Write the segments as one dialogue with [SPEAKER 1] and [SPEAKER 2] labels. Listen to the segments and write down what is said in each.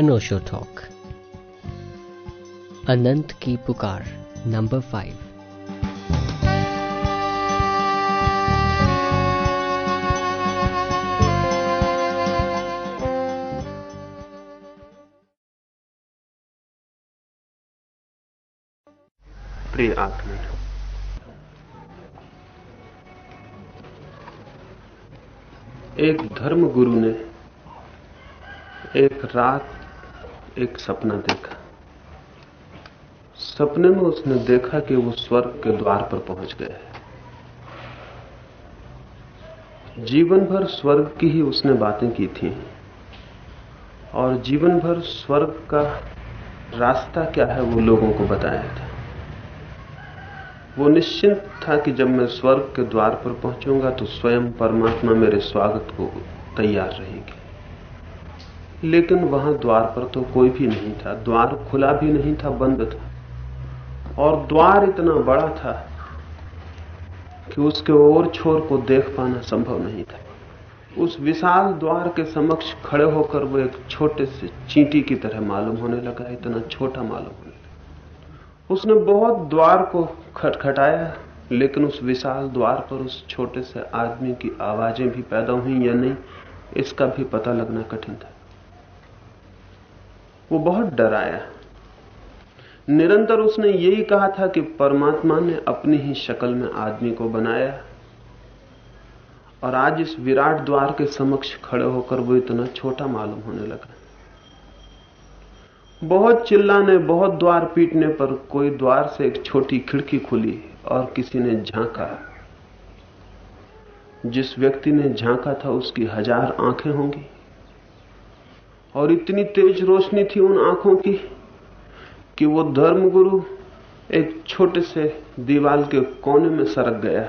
[SPEAKER 1] अनोशो talk अनंत की पुकार number five
[SPEAKER 2] प्रिय आत्मा, एक धर्म गुरु ने एक रात एक सपना देखा। सपने में उसने देखा कि वो स्वर्ग के द्वार पर पहुँच गए जीवन भर स्वर्ग की ही उसने बातें की थी। और जीवन भर स्वर्ग का रास्ता क्या है, वो लोगों को बताया था। वो निश्चिंत था कि जब मैं स्वर्ग के द्वार पर पहुंचूँगा तो स्वयं परमात्मा मेरे स्वागत को तैयार रहेगी। लेकिन वहाँ द्वार पर तो कोई भी नहीं था। द्वार खुला भी नहीं था, बंद था। और द्वार इतना बड़ा था कि उसके ओर छोर को देख पाना संभव नहीं था। उस विशाल द्वार के समक्ष खड़े होकर वो एक छोटे से चींटी की तरह मालूम होने लगा, इतना छोटा मालूम होने लगा। उसने बहुत द्वार को खटखटाया, लेकिन उस विशाल द्वार पर उस छोटे से आदमी की आवाज़ें भी पैदा हुई या नहीं, इसका भी पता लगना कठिन था। वो बहुत डराया। निरंतर उसने यही कहा था कि परमात्मा ने अपनी ही शक्ल में आदमी को बनाया। और आज इस विराट द्वार के समक्ष खड़े होकर वो इतना छोटा मालूम होने लगा। बहुत चिल्लाने, बहुत द्वार पीटने पर कोई द्वार से एक छोटी खिड़की खुली और किसी ने झांका। जिस व्यक्ति ने झांका था उसकी हज़ार आँखें होंगी। और इतनी तेज रोशनी थी उन आँखों की कि वो धर्मगुरु एक छोटे से दीवाल के कोने में सरक गया।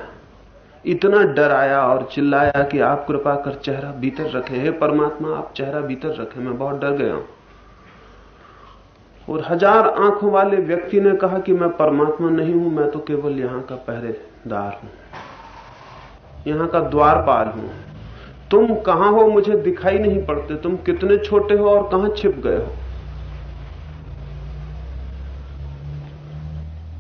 [SPEAKER 2] इतना डर आया और चिल्लाया कि आप कृपा कर चेहरा भीतर रखे। हे परमात्मा, आप चेहरा भीतर रखे। मैं बहुत डर गया हूँ। और हज़ार आँखों वाले व्यक्ति ने कहा कि मैं परमात्मा नहीं हूँ, मैं तो केवल यहाँ का पहरेदार हूँ। यहाँ का द्वारपाल हूँ। तुम कहाँ हो मुझे दिखाई नहीं पड़ते? तुम कितने छोटे हो और कहाँ छिप गए हो?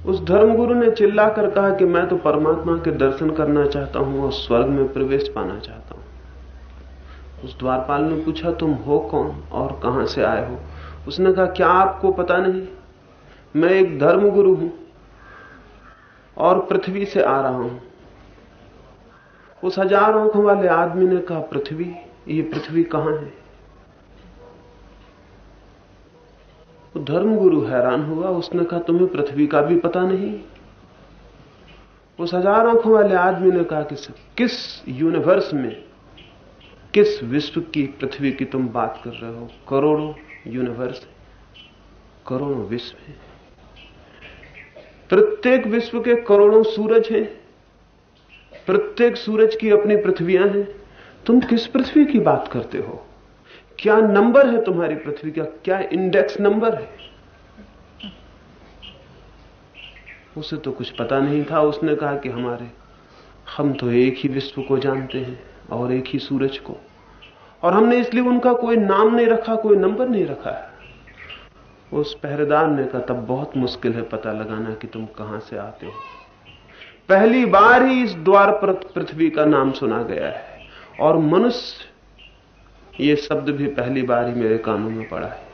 [SPEAKER 2] उस धर्मगुरु ने चिल्लाकर कहा कि मैं तो परमात्मा के दर्शन करना चाहता हूँ और स्वर्ग में प्रवेश पाना चाहता हूँ। उस द्वारपाल ने पूछा, तुम हो कौन और कहाँ से आए हो? उसने कहा, क्या आपको पता नहीं? मैं एक धर्मगुरु हूँ और पृथ्वी से आ रहा हूँ। उस हज़ार आँखों वाले आदमी ने कहा, पृथ्वी, ये पृथ्वी कहाँ है? वो धर्मगुरु हैरान हुआ। उसने कहा, तुम्हें पृथ्वी का भी पता नहीं? उस हज़ार आँखों वाले आदमी ने कहा कि किस यूनिवर्स में, किस विश्व की पृथ्वी की तुम बात कर रहे हो? करोड़ों यूनिवर्स करोड़ों विश्व है। प्रत्येक विश्व के करोड़ों सूरज हैं। प्रत्येक सूरज की अपनी पृथ्वियाँ हैं। तुम किस पृथ्वी की बात करते हो? क्या नंबर है तुम्हारी पृथ्वी का? क्या इंडेक्स नंबर है? उसे तो कुछ पता नहीं था। उसने कहा कि हमारे, हम तो एक ही विश्व को जानते हैं और एक ही सूरज को। और हमने इसलिए उनका कोई नाम नहीं रखा, कोई नंबर नहीं रखा है। उस पहरेदार ने कहा, तब बहुत मुश्किल है पता लगाना कि तुम कहाँ से आते हो। पहली बार ही इस द्वार पर पृथ्वी का नाम सुना गया है। और मनुष्य, ये शब्द भी पहली बार ही मेरे कानों में पड़ा है।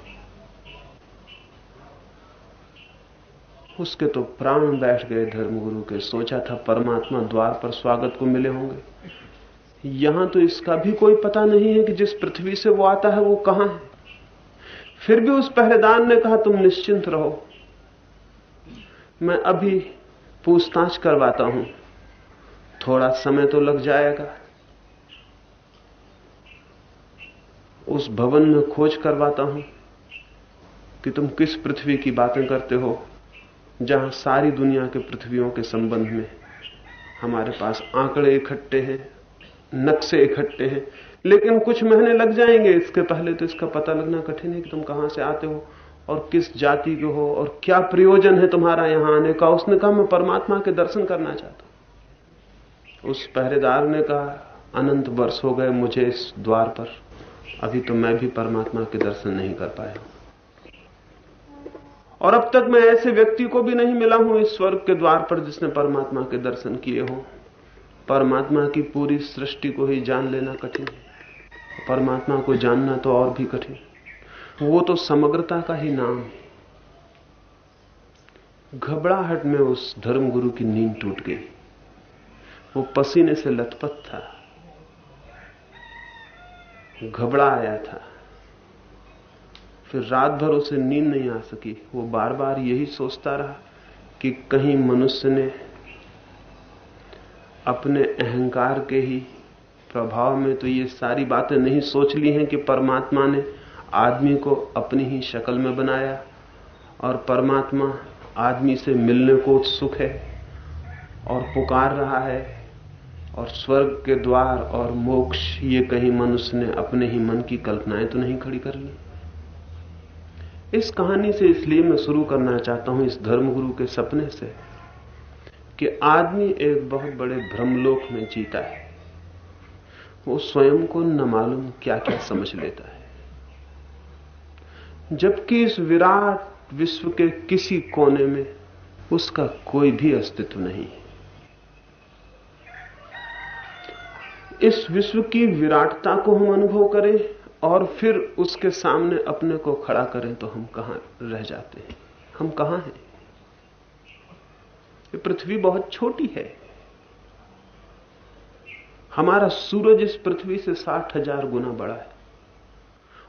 [SPEAKER 2] उसके तो प्राण बैठ गए धर्मगुरु के। सोचा था परमात्मा द्वार पर स्वागत को मिले होंगे। यहाँ तो इसका भी कोई पता नहीं है कि जिस पृथ्वी से वो आता है वो कहाँ है। फिर भी उस पहरेदार ने कहा, तुम निश्चिंत रहो। मैं अभी पूछताछ करवाता हूँ। थोड़ा समय तो लग जाएगा। उस भवन में खोज करवाता हूँ कि तुम किस पृथ्वी की बातें करते हो, जहाँ सारी दुनिया के पृथ्वियों के संबंध में हमारे पास आंकड़े इकट्ठे हैं, नक्शे इकट्ठे हैं। लेकिन कुछ महीने लग जाएँगे इसके पहले तो इसका पता लगना कठिन है कि तुम कहाँ से आते हो। और किस जाति के हो और क्या प्रयोजन है तुम्हारा यहाँ आने का? उसने कहा, मैं परमात्मा के दर्शन करना चाहता हूँ. उस पहरेदार ने कहा, अनंत वर्ष हो गए मुझे इस द्वार पर। अभी तो मैं भी परमात्मा के दर्शन नहीं कर पाया और अब तक मैं ऐसे व्यक्ति को भी नहीं मिला हूँ इस स्वर्ग के द्वार पर जिसने परमात्मा के दर्शन किए हो। परमात्मा की पूरी सृष्टि को ही जान लेना कठिन परमात्मा को जानना तो और भी कठिन वो तो समग्रता का ही नाम है। घबराहट में उस धर्मगुरु की नींद टूट गई। वो पसीने से लथपथ था। घबरा आया था। फिर रात भर उसे नींद नहीं आ सकी। वो बार बार यही सोचता रहा कि कहीं मनुष्य ने अपने अहंकार के ही प्रभाव में तो ये सारी बातें नहीं सोच ली हैं कि परमात्मा ने आदमी को अपनी ही शक्ल में बनाया और परमात्मा आदमी से मिलने को उत्सुक है और पुकार रहा है और स्वर्ग के द्वार और मोक्ष, ये कहीं मनुष्य ने अपने ही मन की कल्पनाएँ तो नहीं खड़ी कर ली। इस कहानी से इसलिए मैं शुरू करना चाहता हूँ इस धर्मगुरु के सपने से कि आदमी एक बहुत बड़े भ्रमलोक में जीता है। वो स्वयं को न मालूम क्या क्या समझ लेता है। जबकि इस विराट विश्व के किसी कोने में उसका कोई भी अस्तित्व नहीं। इस विश्व की विराटता को हम अनुभव करें और फिर उसके सामने अपने को खड़ा करें तो हम कहाँ रह जाते हैं? हम कहाँ हैं? ये पृथ्वी बहुत छोटी है। हमारा सूरज इस पृथ्वी से साठ हज़ार गुना बड़ा है।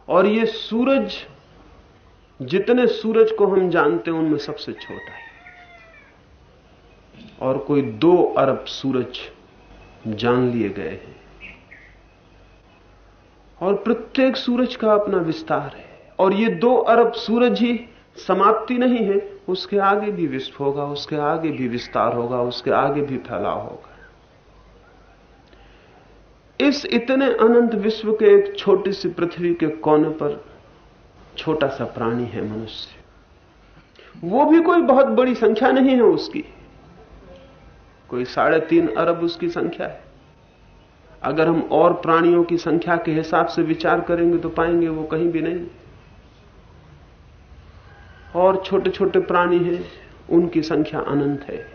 [SPEAKER 2] और ये सूरज जितने सूरज को हम जानते हैं, उनमें सबसे छोटा है। और कोई दो अरब सूरज जान लिए गए हैं। और प्रत्येक सूरज का अपना विस्तार है। और ये दो अरब सूरज ही समाप्ति नहीं है। उसके आगे भी विश्व होगा, उसके आगे भी विस्तार होगा, उसके आगे भी फैलाव होगा। इस इतने अनंत विश्व के एक छोटी सी पृथ्वी के कोने पर छोटा सा प्राणी है मनुष्य। वो भी कोई बहुत बड़ी संख्या नहीं है उसकी। कोई साढ़े तीन अरब उसकी संख्या है। अगर हम और प्राणियों की संख्या के हिसाब से विचार करेंगे तो पाएँगे वो कहीं भी नहीं। और छोटे छोटे प्राणी हैं, उनकी संख्या अनंत है।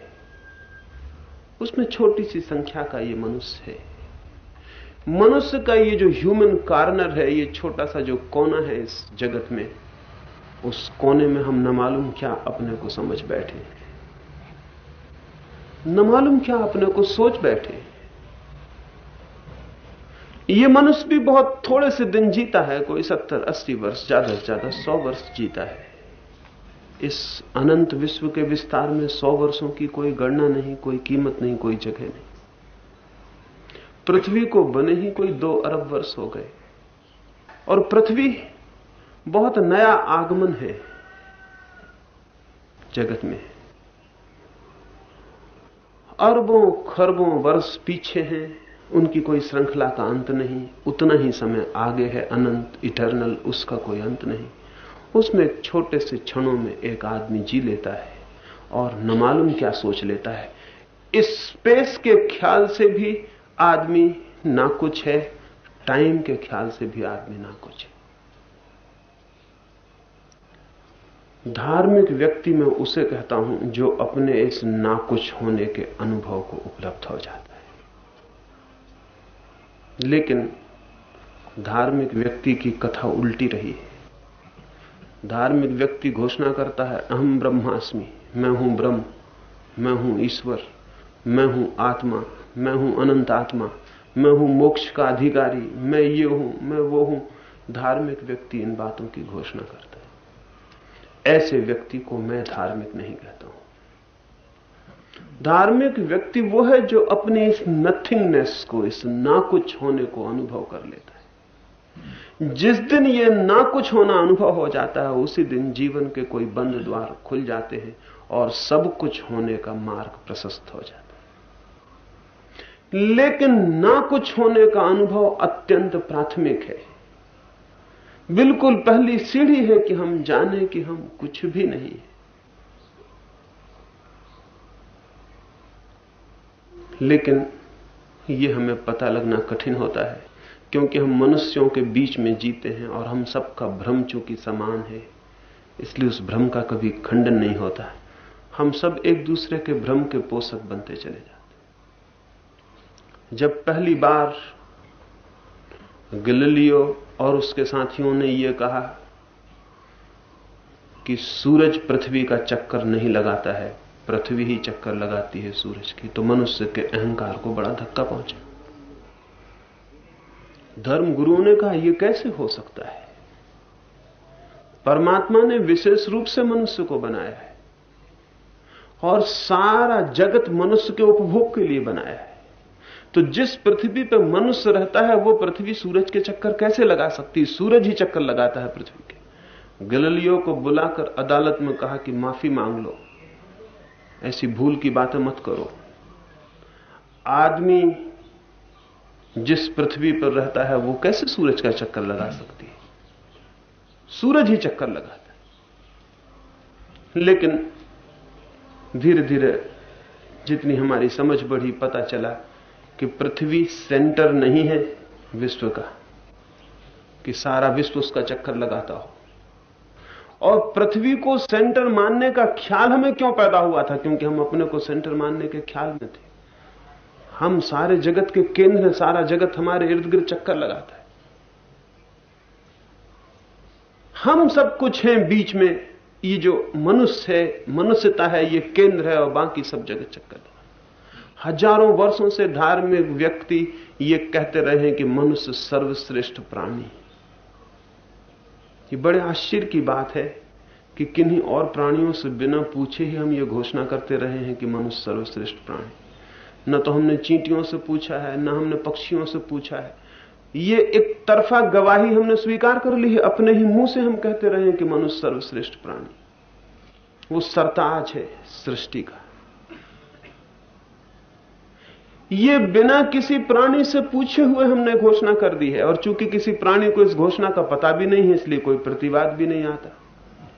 [SPEAKER 2] उसमें छोटी सी संख्या का ये मनुष्य है। मनुष्य का ये जो ह्यूमन कार्नर है, ये छोटा सा जो कोना है इस जगत में, उस कोने में हम न मालूम क्या अपने को समझ बैठे न मालूम क्या अपने को सोच बैठे ये मनुष्य भी बहुत थोड़े से दिन जीता है, कोई सत्तर, अस्सी वर्ष, ज़्यादा से ज़्यादा सौ वर्ष जीता है। इस अनंत विश्व के विस्तार में सौ वर्षों की कोई गणना नहीं, कोई कीमत नहीं, कोई जगह नहीं। पृथ्वी को बने ही कोई दो अरब वर्ष हो गए। और पृथ्वी बहुत नया आगमन है जगत में। अरबों, खरबों वर्ष पीछे हैं, उनकी कोई श्रृंखला का अंत नहीं, उतना ही समय आगे है अनंत इटर्नल उसका कोई अंत नहीं। उसमें छोटे से क्षणों में एक आदमी जी लेता है और न मालूम क्या सोच लेता है। इस स्पेस के ख्याल से भी आदमी ना कुछ है, टाइम के ख्याल से भी आदमी ना कुछ है। धार्मिक व्यक्ति में उसे कहता हूँ जो अपने इस ना कुछ होने के अनुभव को उपलब्ध हो जाता है। लेकिन धार्मिक व्यक्ति की कथा उल्टी रही है। धार्मिक व्यक्ति घोषणा करता है अहम ब्रह्मास्मि, मैं हूँ ब्रह्म, मैं हूँ ईश्वर, मैं हूँ आत्मा मैं हूँ अनंत आत्मा, मैं हूँ मोक्ष का अधिकारी, मैं ये हूँ, मैं वो हूँ। धार्मिक व्यक्ति इन बातों की घोषणा करता है। ऐसे व्यक्ति को मैं धार्मिक नहीं कहता हूँ। धार्मिक व्यक्ति वो है जो अपने इस नथिंगनेस को, इस ना कुछ होने को अनुभव कर लेता है। जिस दिन ये ना कुछ होना अनुभव हो जाता है, उसी दिन जीवन के कोई बंद द्वार खुल जाते हैं और सब कुछ होने का मार्ग प्रशस्त हो जाता है। लेकिन ना कुछ होने का अनुभव अत्यंत प्राथमिक है। बिल्कुल पहली सीढ़ी है कि हम जाने कि हम कुछ भी नहीं है। लेकिन यह हमें पता लगना कठिन होता है, क्योंकि हम मनुष्यों के बीच में जीते हैं और हम सबका भ्रम चूँकि समान है, इसलिए उस भ्रम का कभी खंडन नहीं होता। हम सब एक दूसरे के भ्रम के पोषक बनते चले जाते जब पहली बार गिलियो और उसके साथियों ने यह कहा कि सूरज पृथ्वी का चक्कर नहीं लगाता है, पृथ्वी ही चक्कर लगाती है सूरज की तो मनुष्य के अहंकार को बड़ा धक्का पहुँचा। धर्म गुरुओं ने कहा यह कैसे हो सकता है? परमात्मा ने विशेष रूप से मनुष्य को बनाया है और सारा जगत मनुष्य के उपभोग के लिए बनाया है। तो जिस पृथ्वी पर मनुष्य रहता है, वो पृथ्वी सूरज के चक्कर कैसे लगा सकती? सूरज ही चक्कर लगाता है पृथ्वी के। गलियो को बुलाकर अदालत में कहा कि माफ़ी मांग लो। ऐसी भूल की बातें मत करो। आदमी जिस पृथ्वी पर रहता है, वो कैसे सूरज का चक्कर लगा सकती है? सूरज ही चक्कर लगाता है। लेकिन धीरे धीरे जितनी हमारी समझ बढ़ी, पता चला कि पृथ्वी सेंटर नहीं है विश्व का, कि सारा विश्व उसका चक्कर लगाता हो। और पृथ्वी को सेंटर मानने का ख्याल हमें क्यों पैदा हुआ था? क्योंकि हम अपने को सेंटर मानने के ख्याल में थे। हम सारे जगत के केंद्र हैं सारा जगत हमारे इर्द गिर्द चक्कर लगाता है। हम सब कुछ हैं बीच में। ये जो मनुष्य है, मनुष्यता है, ये केंद्र है और बाकी सब जगत चक्कर लगा हज़ारों वर्षों से धार्मिक व्यक्ति ये कहते रहे हैं कि मनुष्य सर्वश्रेष्ठ प्राणी ये बड़े आश्चर्य की बात है कि किन्हीं और प्राणियों से बिना पूछे ही हम ये घोषणा करते रहे हैं कि मनुष्य सर्वश्रेष्ठ प्राणी न तो हमने चींटियों से पूछा है, न हमने पक्षियों से पूछा है। ये एक तरफा गवाही हमने स्वीकार कर ली है, अपने ही मुँह से हम कहते रहे हैं कि मनुष्य सर्वश्रेष्ठ प्राणी वो सरताज है, सृष्टि का। ये बिना किसी प्राणी से पूछे हुए हमने घोषणा कर दी है। और चूँकि किसी प्राणी को इस घोषणा का पता भी नहीं है, इसलिए कोई प्रतिवाद भी नहीं आता,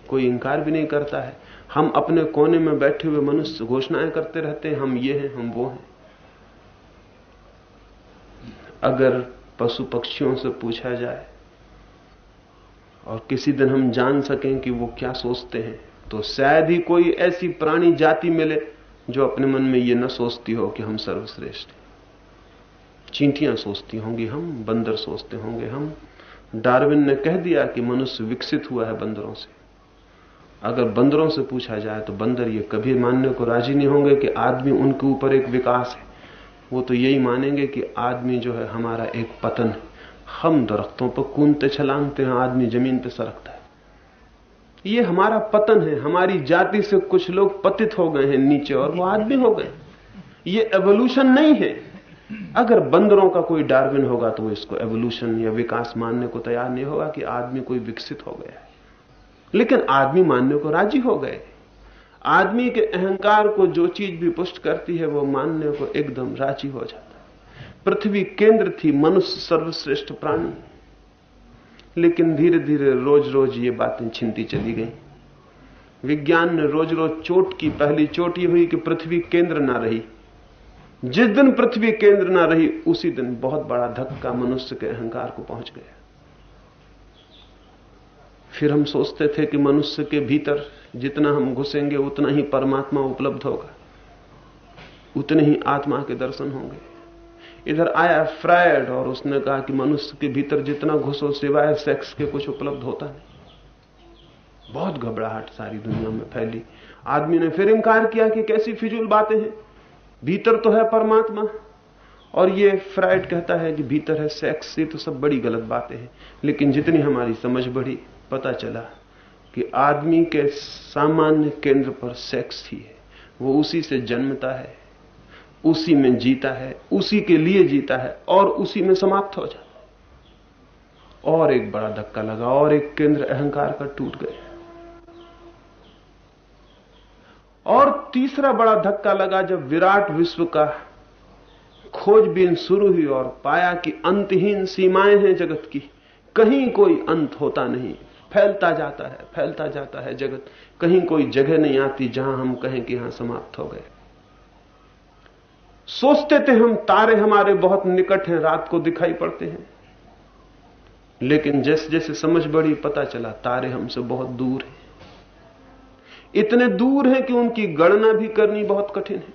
[SPEAKER 2] कोई इंकार भी नहीं करता है। हम अपने कोने में बैठे हुए मनुष्य घोषणाएँ करते रहते हैं, हम ये हैं, हम वो हैं। अगर पशु पक्षियों से पूछा जाए, और किसी दिन हम जान सकें कि वो क्या सोचते हैं तो शायद ही कोई ऐसी प्राणी जाति मिले जो अपने मन में ये न सोचती हो कि हम सर्वश्रेष्ठ चींटियाँ सोचती होंगी हम, बंदर सोचते होंगे हम। डार्विन ने कह दिया कि मनुष्य विकसित हुआ है बंदरों से। अगर बंदरों से पूछा जाए तो बंदर ये कभी मानने को राज़ी नहीं होंगे कि आदमी उनके ऊपर एक विकास है। वो तो यही मानेंगे कि आदमी जो है हमारा एक पतन है। हम दरख्तों पर कूदते छलांगते हैं, आदमी ज़मीन पर सरकता है। ये हमारा पतन है, हमारी जाति से कुछ लोग पतित हो गए हैं नीचे और वो आदमी हो गए। ये एवोल्यूशन नहीं है। अगर बंदरों का कोई डार्विन होगा तो इसको एवोल्यूशन या विकास मानने को तैयार नहीं होगा कि आदमी कोई विकसित हो गया लेकिन आदमी मानने को राज़ी हो गए। आदमी के अहंकार को जो चीज़ भी पुष्ट करती है, वो मानने को एकदम राज़ी हो जाता पृथ्वी केंद्र थी मनुष्य सर्वश्रेष्ठ प्राणी। लेकिन धीरे धीरे रोज रोज ये बातें छिनती चली गई। विज्ञान ने रोज रोज चोट की, पहली चोट ये हुई कि पृथ्वी केंद्र ना रही। जिस दिन पृथ्वी केंद्र ना रही, उसी दिन बहुत बड़ा धक्का मनुष्य के अहंकार को पहुँच गया। फिर हम सोचते थे कि मनुष्य के भीतर जितना हम घुसेंगे, उतना ही परमात्मा उपलब्ध होगा। उतने ही आत्मा के दर्शन होंगे। इधर आया फ्रायड और उसने कहा कि मनुष्य के भीतर जितना घुसो सिवाय सेक्स के कुछ उपलब्ध होता नहीं। बहुत घबराहट सारी दुनिया में फैली। आदमी ने फिर इंकार किया कि कैसी फिजूल बातें हैं। भीतर तो है परमात्मा। और ये फ्राइड कहता है कि भीतर है सेक्स, ये तो सब बड़ी गलत बातें हैं। लेकिन जितनी हमारी समझ बढ़ी, पता चला कि आदमी के सामान्य केंद्र पर सेक्स ही है। वो उसी से जन्मता है। उसी में जीता है, उसी के लिए जीता है और उसी में समाप्त हो जाता और एक बड़ा धक्का लगा और एक केंद्र अहंकार का टूट गया। और तीसरा बड़ा धक्का लगा जब विराट विश्व का खोजबीन शुरू हुई और पाया कि अंतहीन सीमाएँ हैं जगत की, कहीं कोई अंत होता नहीं। फैलता जाता है, फैलता जाता है जगत। कहीं कोई जगह नहीं आती जहाँ हम कहें कि यहाँ समाप्त हो गए। सोचते थे हम, तारे हमारे बहुत निकट हैं, रात को दिखाई पड़ते हैं। लेकिन जैसे जैसे समझ बढ़ी पता चला, तारे हमसे बहुत दूर हैं। इतने दूर हैं कि उनकी गणना भी करनी बहुत कठिन है।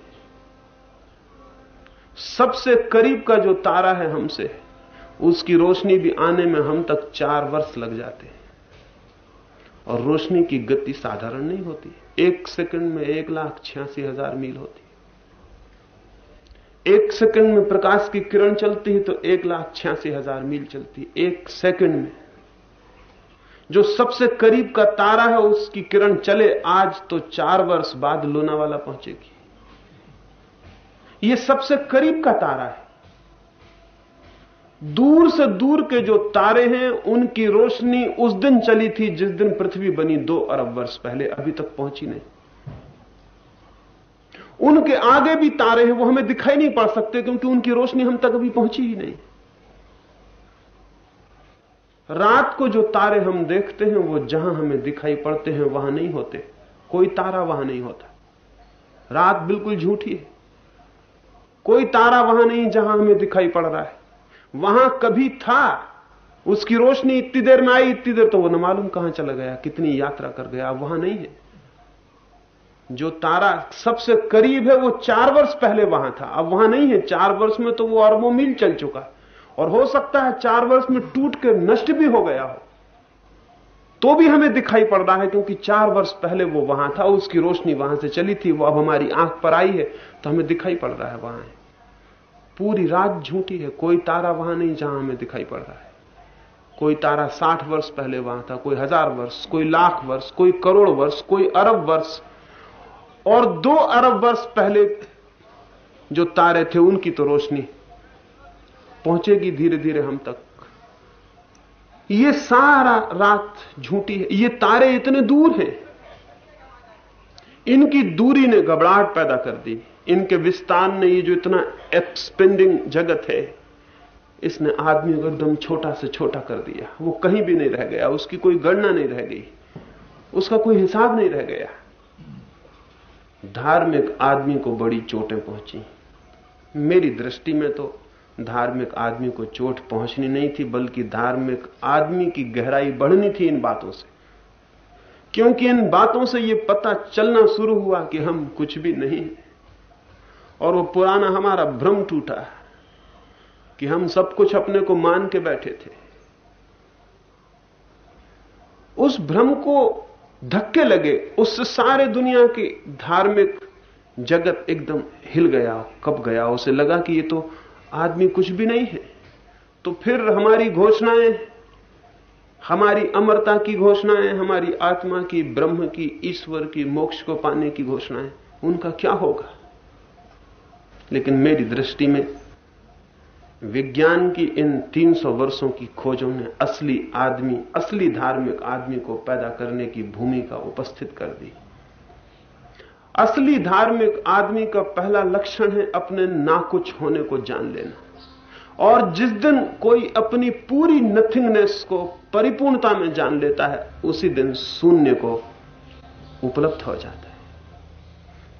[SPEAKER 2] सबसे करीब का जो तारा है हमसे, उसकी रोशनी भी आने में हम तक चार वर्ष लग जाते हैं। और रोशनी की गति साधारण नहीं होती। एक सेकंड में एक लाख छियासी हज़ार मील होती। एक सेकंड में प्रकाश की किरण चलती है तो एक लाख छियासी हज़ार मील चलती है, एक सेकंड में। जो सबसे करीब का तारा है, उसकी किरण चले, आज तो चार वर्ष बाद लोनावाला पहुंचेगी। यह सबसे करीब का तारा है। दूर से दूर के जो तारे हैं, उनकी रोशनी उस दिन चली थी जिस दिन पृथ्वी बनी दो अरब वर्ष पहले, अभी तक पहुँची नहीं। उनके आगे भी तारे हैं, वो हमें दिखाई नहीं पड़ सकते, क्योंकि उनकी रोशनी हम तक अभी पहुँची ही नहीं। रात को जो तारे हम देखते हैं, वो जहाँ हमें दिखाई पड़ते हैं, वहाँ नहीं होते। कोई तारा वहाँ नहीं होता। रात बिल्कुल झूठी है। कोई तारा वहाँ नहीं जहाँ हमें दिखाई पड़ रहा है। वहाँ कभी था, उसकी रोशनी इतनी देर में आई, इतनी देर तो वो न मालूम कहाँ चला गया, कितनी यात्रा कर गया वहाँ नहीं है। जो तारा सबसे करीब है, वो चार वर्ष पहले वहाँ था। अब वहाँ नहीं है। चार वर्ष में तो वो अरबों मील चल चुका। और हो सकता है चार वर्ष में टूट के नष्ट भी हो गया हो। तो भी हमें दिखाई पड़ रहा है, क्योंकि चार वर्ष पहले वो वहाँ था, उसकी रोशनी वहाँ से चली थी, वो अब हमारी आँख पर आई है तो हमें दिखाई पड़ रहा है वहाँ है। पूरी रात झूठी है। कोई तारा वहाँ नहीं जहाँ हमें दिखाई पड़ रहा है। कोई तारा साठ वर्ष पहले वहाँ था, कोई हज़ार वर्ष, कोई लाख वर्ष, कोई करोड़ वर्ष, कोई अरब वर्ष और दो अरब वर्ष पहले जो तारे थे, उनकी तो रोशनी पहुंचेगी धीरे धीरे हम तक। ये सारा रात झूठी है। ये तारे इतने दूर हैं। इनकी दूरी ने घबराहट पैदा कर दी। इनके विस्तार ने ये जो इतना एक्सपेंडिंग जगत है, इसने आदमी को एकदम छोटा से छोटा कर दिया। वो कहीं भी नहीं रह गया। उसकी कोई गणना नहीं रह गई। उसका कोई हिसाब नहीं रह गया। धार्मिक आदमी को बड़ी चोटें पहुँची। मेरी दृष्टि में तो धार्मिक आदमी को चोट पहुंचनी नहीं थी, बल्कि धार्मिक आदमी की गहराई बढ़नी थी इन बातों से। क्योंकि इन बातों से यह पता चलना शुरू हुआ कि हम कुछ भी नहीं और वो पुराना हमारा भ्रम टूटा कि हम सब कुछ अपने को मान के बैठे थे। उस भ्रम को धक्के लगे उससे सारे दुनिया की धार्मिक जगत एकदम हिल गया कब गया। उसे लगा कि ये तो आदमी कुछ भी नहीं है। तो फिर हमारी घोषणाएँ, हमारी अमरता की घोषणाएँ, हमारी आत्मा की, ब्रह्म की, ईश्वर की, मोक्ष को पाने की घोषणाएँ, उनका क्या होगा? लेकिन मेरी दृष्टि में विज्ञान की इन 300 वर्षों की खोजों ने असली आदमी, असली धार्मिक आदमी को पैदा करने की भूमिका उपस्थित कर दी। असली धार्मिक आदमी का पहला लक्षण है अपने ना कुछ होने को जान लेना। और जिस दिन कोई अपनी पूरी नथिंगनेस को परिपूर्णता में जान लेता है, उसी दिन शून्य को उपलब्ध हो जाता है।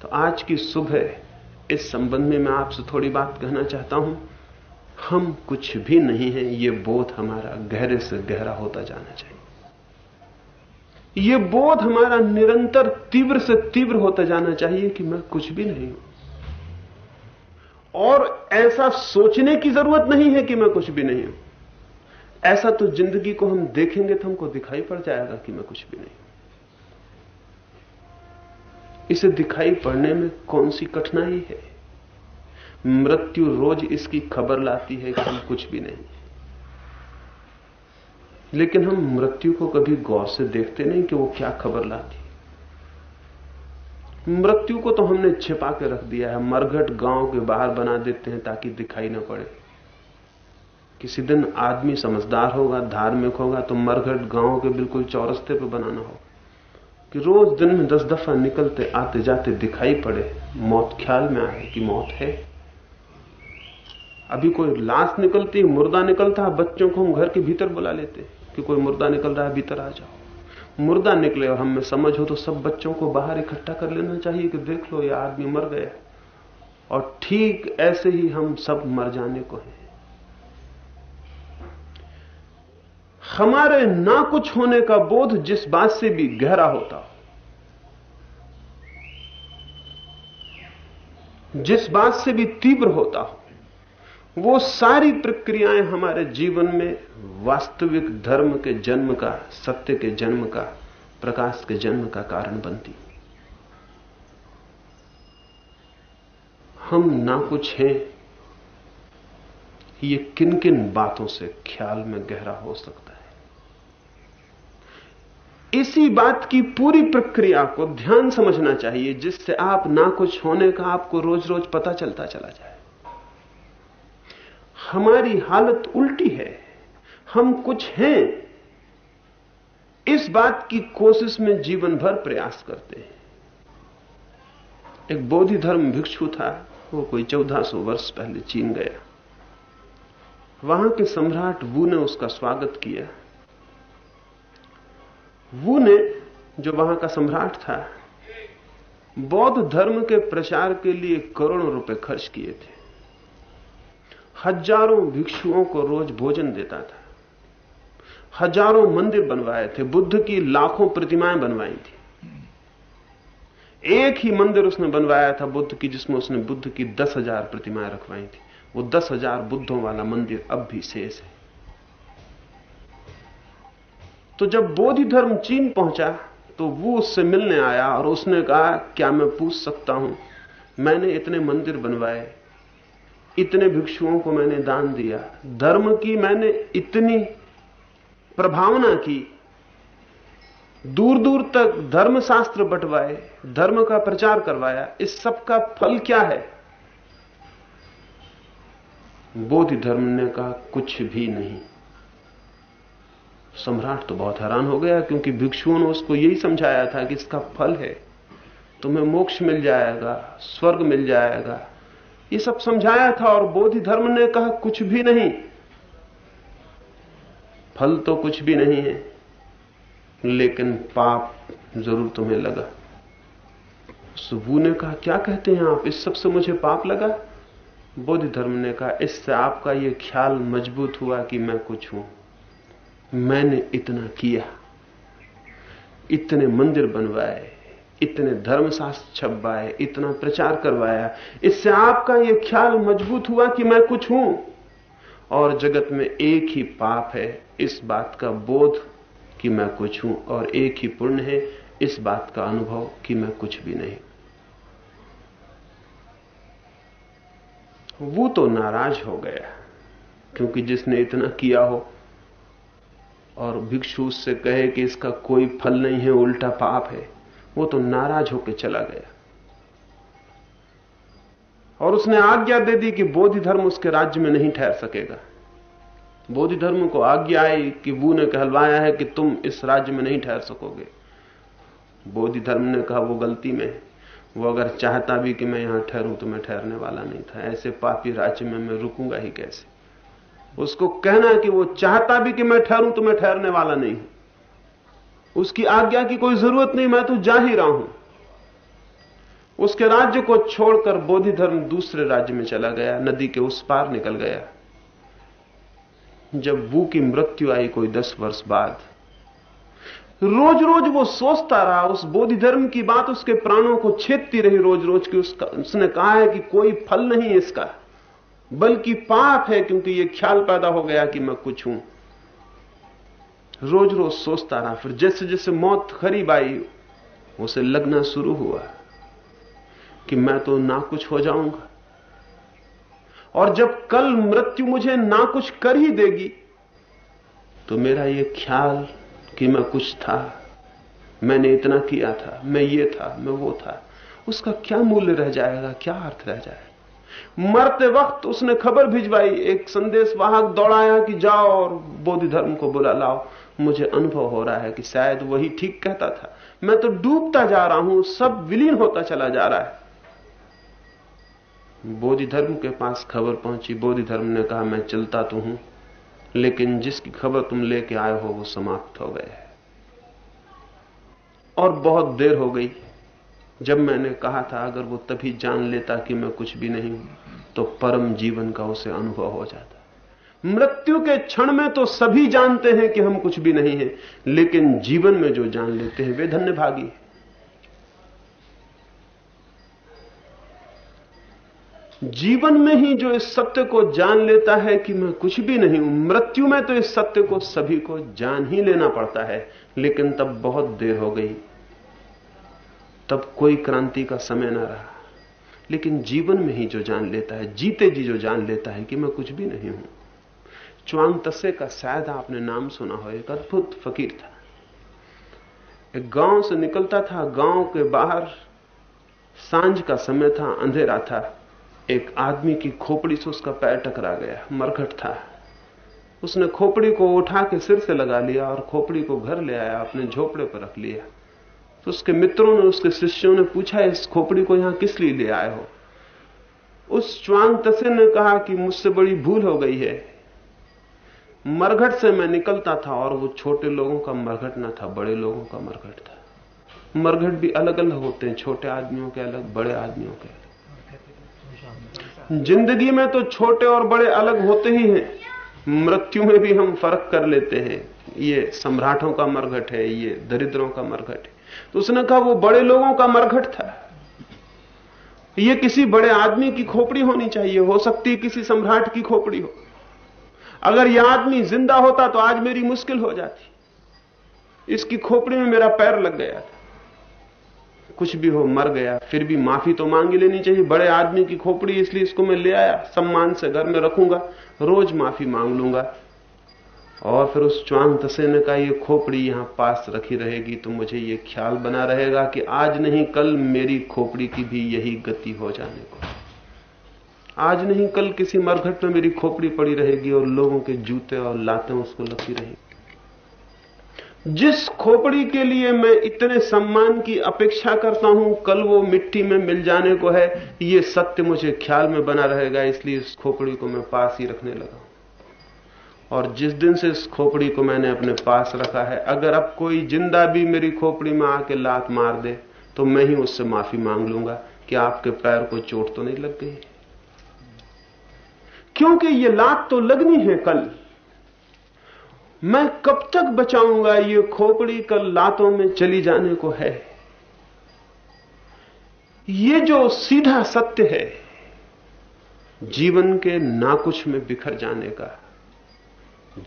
[SPEAKER 2] तो आज की सुबह इस संबंध में मैं आपसे थोड़ी बात कहना चाहता हूँ। हम कुछ भी नहीं है, ये बोध हमारा गहरे से गहरा होता जाना चाहिए। ये बोध हमारा निरंतर तीव्र से तीव्र होता जाना चाहिए कि मैं कुछ भी नहीं हूँ। और ऐसा सोचने की ज़रूरत नहीं है कि मैं कुछ भी नहीं हूँ। ऐसा तो ज़िंदगी को हम देखेंगे तो हमको दिखाई पड़ जाएगा कि मैं कुछ भी नहीं इसे दिखाई पड़ने में कौन सी कठिनाई है? मृत्यु रोज इसकी खबर लाती है कि हम कुछ भी नहीं। लेकिन हम मृत्यु को कभी गौर से देखते नहीं कि वो क्या खबर लाती मृत्यु को तो हमने छिपा के रख दिया है, मरघट गाँव के बाहर बना देते हैं ताकि दिखाई ना पड़े। किसी दिन आदमी समझदार होगा, धार्मिक होगा तो मरघट गाँव के बिल्कुल चौरस्ते पे बनाना हो कि रोज दिन में दस दफ़ा निकलते, आते जाते दिखाई पड़े, मौत ख्याल में आए कि मौत है। अभी कोई लाश निकलती, मुर्दा निकलता है बच्चों को हम घर के भीतर बुला लेते कि कोई मुर्दा निकल रहा है, भीतर आ जाओ। मुर्दा निकले और हमें समझ हो तो सब बच्चों को बाहर इकट्ठा कर लेना चाहिए कि देख लो ये आदमी मर गया। और ठीक ऐसे ही हम सब मर जाने को हैं। हमारे ना कुछ होने का बोध जिस बात से भी गहरा होता हो। जिस बात से भी तीव्र होता हो। वो सारी प्रक्रियाएँ हमारे जीवन में वास्तविक धर्म के जन्म का, सत्य के जन्म का, प्रकाश के जन्म का कारण बनती। हम ना कुछ हैं, ये किन किन बातों से ख्याल में गहरा हो सकता है? इसी बात की पूरी प्रक्रिया को ध्यान समझना चाहिए, जिससे आप ना कुछ होने का आपको रोज रोज पता चलता चला जाए। हमारी हालत उल्टी है। हम कुछ हैं। इस बात की कोशिश में जीवन भर प्रयास करते हैं। एक बोधि धर्म भिक्षु था, वो कोई चौदह सौ वर्ष पहले चीन गया। वहाँ के सम्राट वू ने उसका स्वागत किया। वू ने, जो वहाँ का सम्राट था, बौद्ध धर्म के प्रचार के लिए करोड़ों रुपए खर्च किए थे। हज़ारों भिक्षुओं को रोज भोजन देता था। हज़ारों मंदिर बनवाए थे, बुद्ध की लाखों प्रतिमाएँ बनवाई थी। एक ही मंदिर उसने बनवाया था बुद्ध की, जिसमें उसने बुद्ध की दस हज़ार प्रतिमाएँ रखवाई थी। वो दस हज़ार बुद्धों वाला मंदिर अब भी शेष है। तो जब बोधि धर्म चीन पहुँचा तो वो उससे मिलने आया और उसने कहा, क्या मैं पूछ सकता हूँ? मैंने इतने मंदिर बनवाए इतने भिक्षुओं को मैंने दान दिया। धर्म की मैंने इतनी प्रभावना की। दूर दूर तक धर्म शास्त्र बंटवाए, धर्म का प्रचार करवाया, इस सब का फल क्या है? बोध धर्म ने कहा, कुछ भी नहीं। सम्राट तो बहुत हैरान हो गया, क्योंकि भिक्षुओं ने उसको यही समझाया था कि इसका फल है। तुम्हें मोक्ष मिल जाएगा, स्वर्ग मिल जाएगा ये सब समझाया था और बोधि धर्म ने कहा, कुछ भी नहीं। फल तो कुछ भी नहीं है, लेकिन पाप ज़रूर तुम्हें लगा। सुबू ने कहा, क्या कहते हैं आप? इस सबसे मुझे पाप लगा? बोधि धर्म ने कहा, इससे आपका यह ख्याल मज़बूत हुआ कि मैं कुछ हूँ। मैंने इतना किया, इतने मंदिर बनवाए इतने धर्मशास्त्र छपवाए, इतना प्रचार करवाया। इससे आपका यह ख्याल मज़बूत हुआ कि मैं कुछ हूँ? और जगत में एक ही पाप है, इस बात का बोध कि मैं कुछ हूँ, और एक ही पुण्य है, इस बात का अनुभव कि मैं कुछ भी नहीं। वो तो नाराज़ हो गया, क्योंकि जिसने इतना किया हो, और भिक्षु उससे कहे कि इसका कोई फल नहीं है, उल्टा पाप है। वो तो नाराज़ होकर चला गया। और उसने आज्ञा दे दी कि बोधि धर्म उसके राज्य में नहीं ठहर सकेगा। बोधि धर्म को आज्ञा आई कि वो ने कहलवाया है कि तुम इस राज्य में नहीं ठहर सकोगे। बोधि धर्म ने कहा, वो गलती में वो अगर चाहता भी कि मैं यहाँ ठहरूं तो मैं ठहरने वाला नहीं था। ऐसे पापी राज्य में मैं रुकूँगा ही कैसे? उसको कहना कि वो चाहता भी कि मैं ठहरूं तो मैं ठहरने वाला नहीं हूँ। उसकी आज्ञा की कोई ज़रूरत नहीं, मैं तो जा ही रहा हूँ। उसके राज्य को छोड़कर बोधि धर्म दूसरे राज्य में चला गया, नदी के उस पार निकल गया। जब वो की मृत्यु आई कोई दस वर्ष बाद रोज रोज वो सोचता रहा, उस बोधि धर्म की बात उसके प्राणों को छेदती रही रोज रोज की उसका, उसने कहा है कि कोई फल नहीं इसका, बल्कि पाप है, क्योंकि ये ख्याल पैदा हो गया कि मैं कुछ हूँ। रोज रोज सोचता रहा। फिर जैसे जैसे मौत करीब आई, उसे लगना शुरू हुआ कि मैं तो ना कुछ हो जाऊँगा। और जब कल मृत्यु मुझे ना कुछ कर ही देगी तो मेरा यह ख्याल कि मैं कुछ था, मैंने इतना किया था, मैं ये था, मैं वो था, उसका क्या मूल्य रह जाएगा, क्या अर्थ रह जाएगा मरते वक्त उसने खबर भिजवाई, एक संदेश वाहक दौड़ाया कि जाओ और बोधि धर्म को बुला लाओ। मुझे अनुभव हो रहा है कि शायद वही ठीक कहता था। मैं तो डूबता जा रहा हूँ, सब विलीन होता चला जा रहा है। बोधि धर्म के पास खबर पहुँची। बोधि धर्म ने कहा, मैं चलता तो हूँ, लेकिन जिसकी खबर तुम लेके आए हो, वो समाप्त हो गए और बहुत देर हो गई। जब मैंने कहा था, अगर वो तभी जान लेता कि मैं कुछ भी नहीं तो परम जीवन का उसे अनुभव हो जाता। मृत्यु के क्षण में तो सभी जानते हैं कि हम कुछ भी नहीं हैं, लेकिन जीवन में जो जान लेते हैं, वे धन्य भागी हैं। जीवन में ही जो इस सत्य को जान लेता है कि मैं कुछ भी नहीं हूँ, मृत्यु में तो इस सत्य को सभी को जान ही लेना पड़ता है, लेकिन तब बहुत देर हो गई। तब कोई क्रांति का समय ना रहा। लेकिन जीवन में ही जो जान लेता है, जीते जी जो जान लेता है कि मैं कुछ भी नहीं हूँ। च्वांग तस्से का शायद आपने नाम सुना हो, एक अद्भुत फकीर था। एक गाँव से निकलता था, गाँव के बाहर साँझ का समय था, अंधेरा था। एक आदमी की खोपड़ी से उसका पैर टकरा गया, मरघट था। उसने खोपड़ी को उठा के सिर से लगा लिया और खोपड़ी को घर ले आया, अपने झोपड़े पर रख लिया। तो उसके मित्रों ने, उसके शिष्यों ने पूछा, इस खोपड़ी को यहाँ किस लिए ले आए हो? उस च्वांग तसे ने कहा कि मुझसे बड़ी भूल हो गई है। मरघट से मैं निकलता था और वो छोटे लोगों का मरघट ना था, बड़े लोगों का मरघट था। मरघट भी अलग अलग होते हैं, छोटे आदमियों के अलग, बड़े आदमियों के अलग। ज़िंदगी में तो छोटे और बड़े अलग होते ही हैं। मृत्यु में भी हम फ़र्क कर लेते हैं। ये सम्राटों का मरघट है, ये दरिद्रों का मरघट है। तो उसने कहा, वो बड़े लोगों का मरघट था। ये किसी बड़े आदमी की खोपड़ी होनी चाहिए, हो सकती है किसी सम्राट की खोपड़ी हो। अगर यह आदमी ज़िंदा होता तो आज मेरी मुश्किल हो जाती। इसकी खोपड़ी में मेरा पैर लग गया था। कुछ भी हो, मर गया, फिर भी माफ़ी तो मांगी लेनी चाहिए। बड़े आदमी की खोपड़ी, इसलिए इसको मैं ले आया। सम्मान से घर में रखूँगा, रोज माफ़ी मांग लूँगा। और फिर उस च्वांग तसे ने कहा ये खोपड़ी यहाँ पास रखी रहेगी तो मुझे ये ख्याल बना रहेगा कि आज नहीं, कल मेरी खोपड़ी की भी यही गति हो जाने को। आज नहीं, कल किसी मरघट में मेरी खोपड़ी पड़ी रहेगी और लोगों के जूते और लातें उसको लगी रहेगी। जिस खोपड़ी के लिए मैं इतने सम्मान की अपेक्षा करता हूँ, कल वो मिट्टी में मिल जाने को है, ये सत्य मुझे ख्याल में बना रहेगा, इसलिए इस खोपड़ी को मैं पास ही रखने लगा और जिस दिन से इस खोपड़ी को मैंने अपने पास रखा है, अगर अब कोई ज़िंदा भी मेरी खोपड़ी में आके लात मार दे तो मैं ही उससे माफ़ी मांग लूँगा कि आपके पैर को चोट तो नहीं लग गई। क्योंकि ये लात तो लगनी है कल। मैं कब तक बचाऊँगा ये खोपड़ी कल लातों में चली जाने को है? ये जो सीधा सत्य है, जीवन के ना कुछ में बिखर जाने का,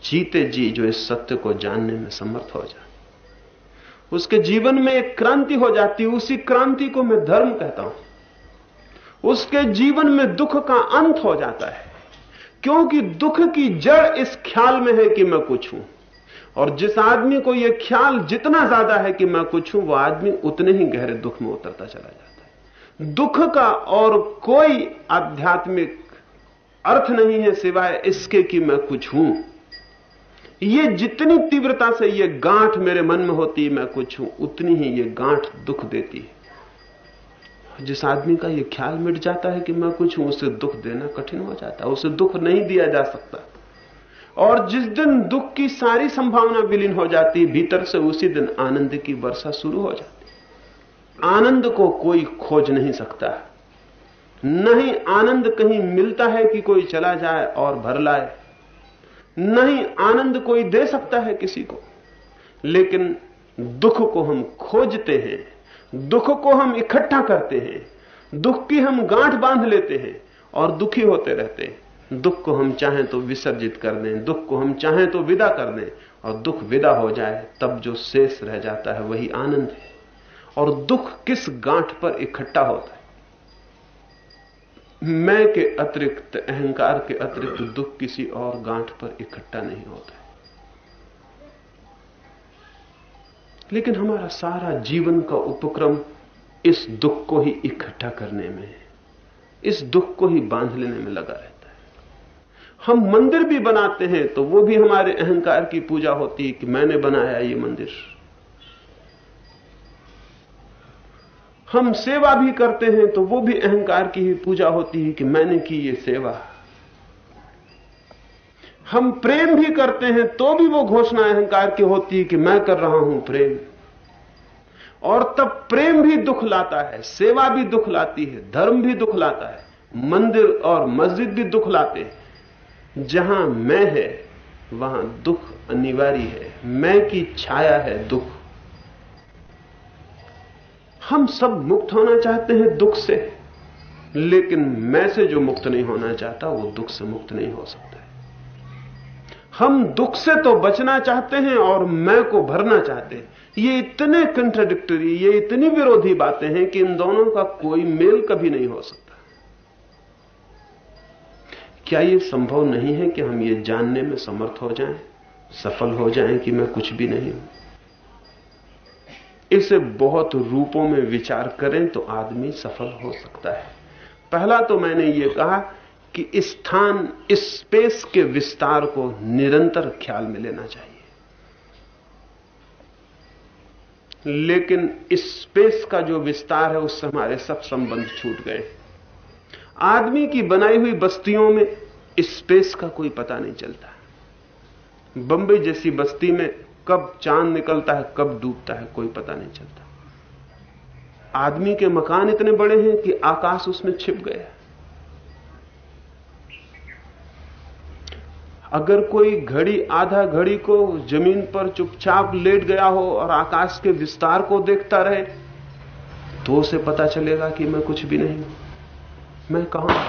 [SPEAKER 2] जीते जी जो इस सत्य को जानने में समर्थ हो जाए। उसके जीवन में एक क्रांति हो जाती, उसी क्रांति को मैं धर्म कहता हूँ। उसके जीवन में दुख का अंत हो जाता है। क्योंकि दुख की जड़ इस ख्याल में है कि मैं कुछ हूँ। और जिस आदमी को यह ख्याल जितना ज़्यादा है कि मैं कुछ हूँ, वह आदमी उतने ही गहरे दुख में उतरता चला जाता है। दुख का और कोई आध्यात्मिक अर्थ नहीं है सिवाय इसके कि मैं कुछ हूँ। ये जितनी तीव्रता से ये गांठ मेरे मन में होती है मैं कुछ हूँ, उतनी ही ये गांठ दुख देती है। जिस आदमी का ये ख्याल मिट जाता है कि मैं कुछ हूँ, उसे दुख देना कठिन हो जाता है, उसे दुख नहीं दिया जा सकता। और जिस दिन दुख की सारी संभावना विलीन हो जाती, भीतर से उसी दिन आनंद की वर्षा शुरू हो जाती। आनंद को कोई खोज नहीं सकता। नहीं आनंद कहीं मिलता है कि कोई चला जाए और भर लाए। नहीं आनंद कोई दे सकता है किसी को। लेकिन दुख को हम खोजते हैं। दुख को हम इकट्ठा करते हैं। दुख की हम गांठ बाँध लेते हैं और दुखी होते रहते हैं। दुख को हम चाहें तो विसर्जित कर दें, दुख को हम चाहें तो विदा कर दें और दुख विदा हो जाए, तब जो शेष रह जाता है वही आनंद है। और दुख किस गांठ पर इकट्ठा होता है? मैं के अतिरिक्त, अहंकार के अतिरिक्त दुख किसी और गांठ पर इकट्ठा नहीं होता है। लेकिन हमारा सारा जीवन का उपक्रम इस दुख को ही इकट्ठा करने में इस दुख को ही बाँध लेने में लगा रहता है। हम मंदिर भी बनाते हैं तो वो भी हमारे अहंकार की पूजा होती है कि मैंने बनाया ये मंदिर। हम सेवा भी करते हैं तो वो भी अहंकार की ही पूजा होती है कि मैंने की ये सेवा। हम प्रेम भी करते हैं तो भी वो घोषणा अहंकार की होती है कि मैं कर रहा हूँ प्रेम। और तब प्रेम भी दुख लाता है, सेवा भी दुख लाती है, धर्म भी दुख लाता है, मंदिर और मस्जिद भी दुख लाते हैं। जहाँ मैं है, वहाँ दुख अनिवार्य है, मैं की छाया है दुख। हम सब मुक्त होना चाहते हैं दुख से, लेकिन मैं से जो मुक्त नहीं होना चाहता, वो दुख से मुक्त नहीं हो सकता हम दुख से तो बचना चाहते हैं और मैं को भरना चाहते हैं। ये इतने कंट्राडिक्टरी ये इतनी विरोधी बातें हैं कि इन दोनों का कोई मेल कभी नहीं हो सकता। क्या यह संभव नहीं है कि हम ये जानने में समर्थ हो जाएँ, सफल हो जाएँ कि मैं कुछ भी नहीं हूँ? इसे बहुत रूपों में विचार करें तो आदमी सफल हो सकता है। पहला तो मैंने ये कहा कि स्थान स्पेस के विस्तार को निरंतर ख्याल में लेना चाहिए। लेकिन स्पेस का जो विस्तार है, उससे हमारे सब संबंध छूट गए। आदमी की बनाई हुई बस्तियों में स्पेस का कोई पता नहीं चलता। बंबई जैसी बस्ती में कब चाँद निकलता है, कब डूबता है, कोई पता नहीं चलता। आदमी के मकान इतने बड़े हैं कि आकाश उसमें छिप गया। अगर कोई घड़ी, आधा घड़ी को ज़मीन पर चुपचाप लेट गया हो और आकाश के विस्तार को देखता रहे तो उसे पता चलेगा कि मैं कुछ भी नहीं मैं कहा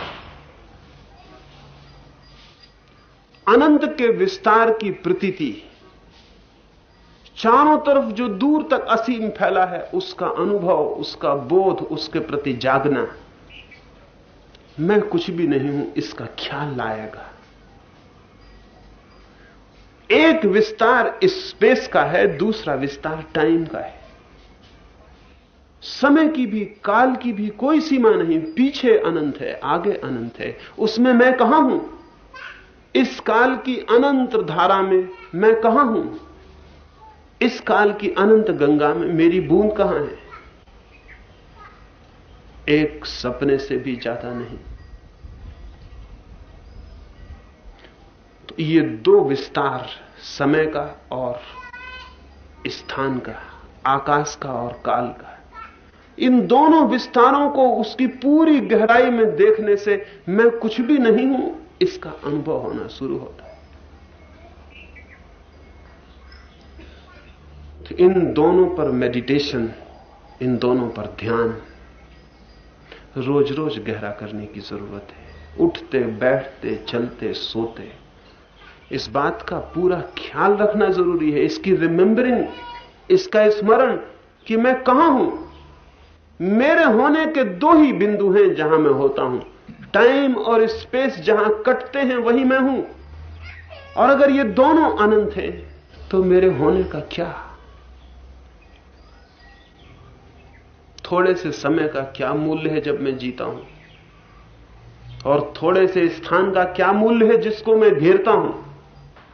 [SPEAKER 2] अनंत के विस्तार की प्रतीति। चारों तरफ़ जो दूर तक असीम फैला है, उसका अनुभव, उसका बोध, उसके प्रति जागना। मैं कुछ भी नहीं हूँ, इसका ख्याल लाएगा। एक विस्तार स्पेस का है, दूसरा विस्तार टाइम का है। समय की भी, काल की भी कोई सीमा नहीं, पीछे अनंत है, आगे अनंत है। उसमें मैं कहाँ हूँ? इस काल की अनंत धारा में मैं कहाँ हूँ? इस काल की अनंत गंगा में मेरी बूंद कहाँ है? एक सपने से भी ज़्यादा नहीं। ये दो विस्तार, समय का और स्थान का, आकाश का और काल का। इन दोनों विस्तारों को उसकी पूरी गहराई में देखने से मैं कुछ भी नहीं हूँ, इसका अनुभव होना शुरू होता है। तो इन दोनों पर मेडिटेशन इन दोनों पर ध्यान रोज रोज गहरा करने की ज़रूरत है। उठते, बैठते, चलते, सोते इस बात का पूरा ख्याल रखना ज़रूरी है, इसकी रिमेंबरिंग इसका स्मरण कि मैं कहाँ हूँ। मेरे होने के दो ही बिंदु हैं जहाँ मैं होता हूँ। टाइम और स्पेस जहाँ कटते हैं, वही मैं हूँ। और अगर ये दोनों अनंत हैं तो मेरे होने का क्या? थोड़े से समय का क्या मूल्य है जब मैं जीता हूँ? और थोड़े से स्थान का क्या मूल्य है जिसको मैं घेरता हूँ?